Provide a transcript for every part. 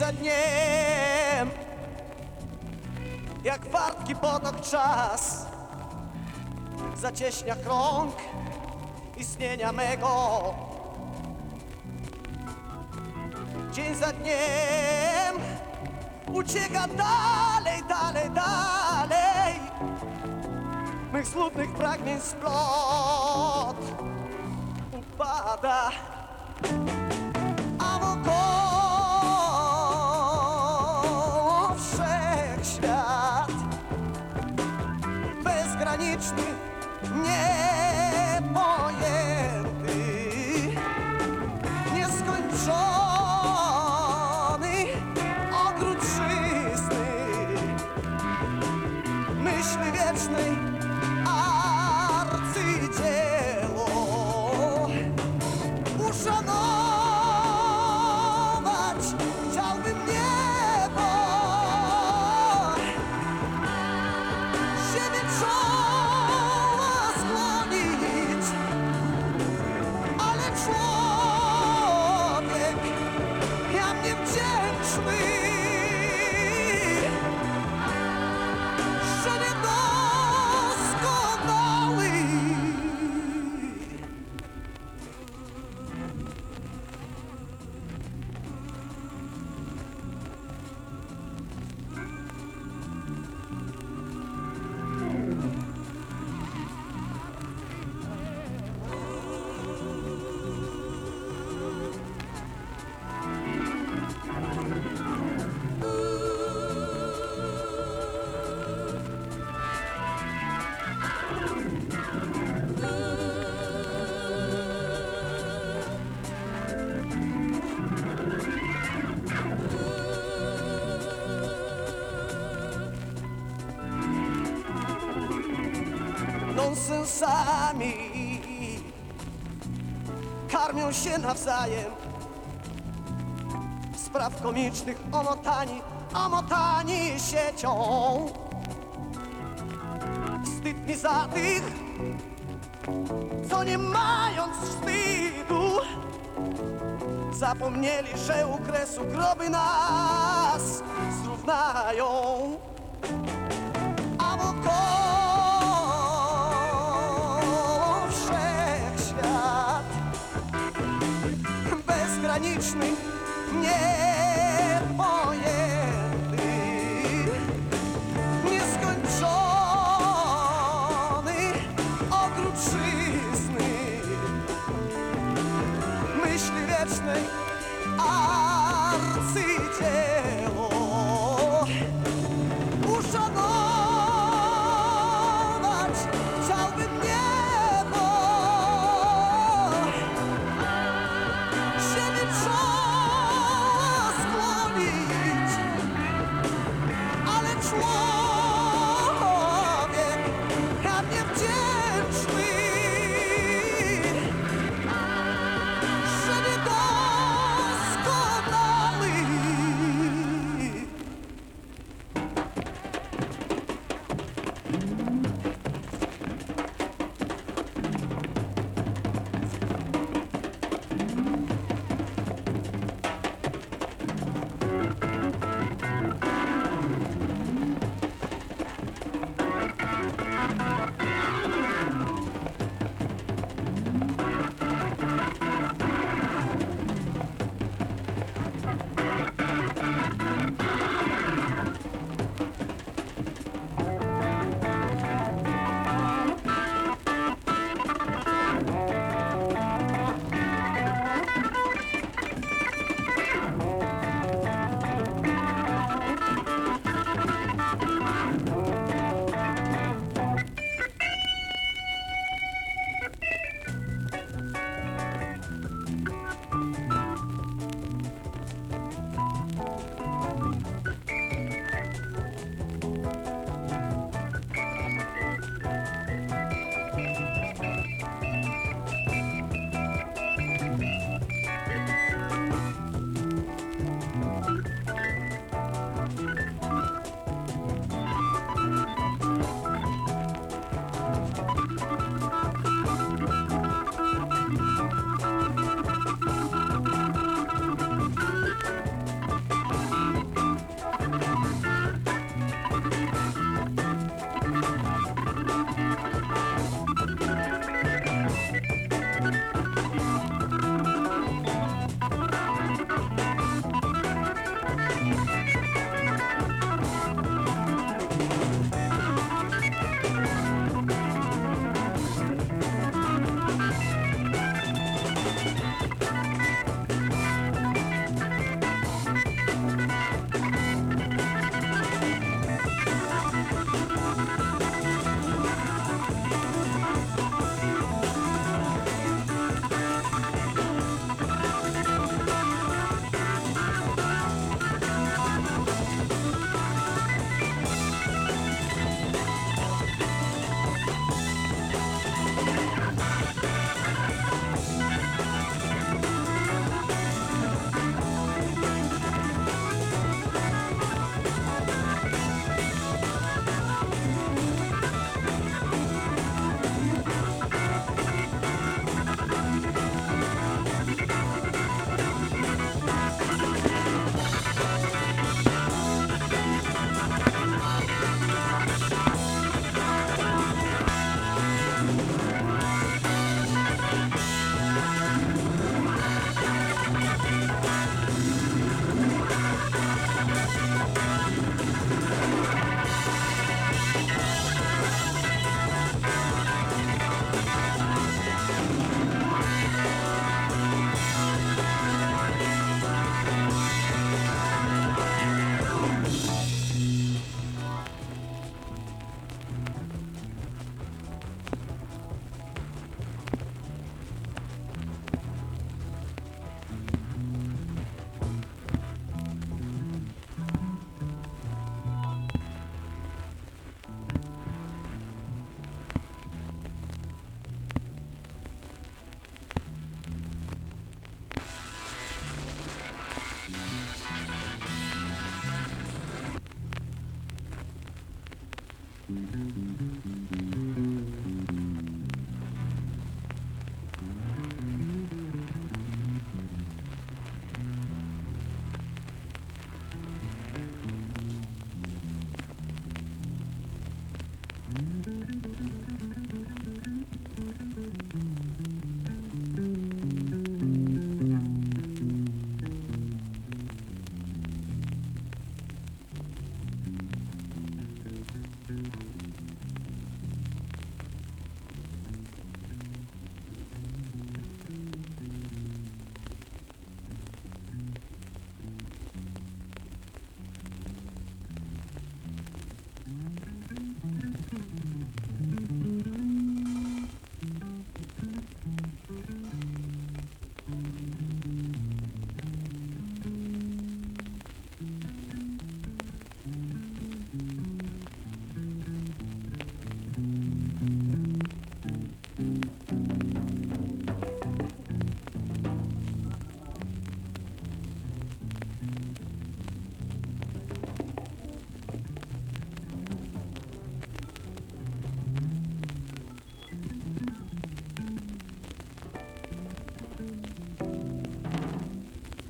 za dniem Jak wartki potok czas Zacieśnia krąg istnienia mego. Dzień za dniem Ucieka dalej, dalej, dalej. Mych smutnych pragnień splot Upada nonsensami Karmią się nawzajem. Spraw komicznych omotani, omotani siecią. Wstyd mi za tych, co nie mając wstydu Zapomnieli, że u kresu groby nas zrównają бессердечной арцы.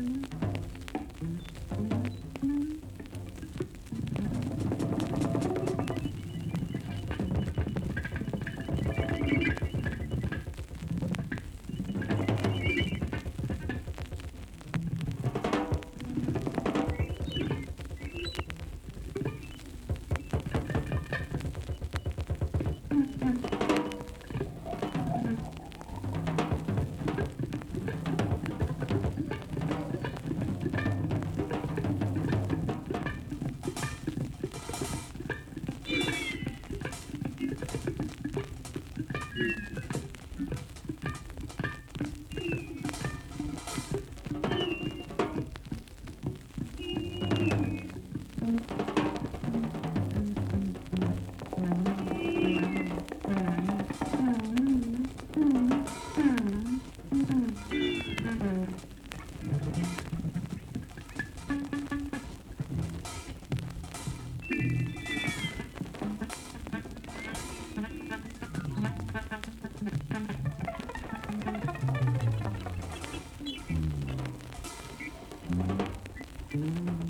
Mm-hmm. you. Mm-hmm.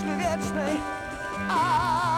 wiecznej. A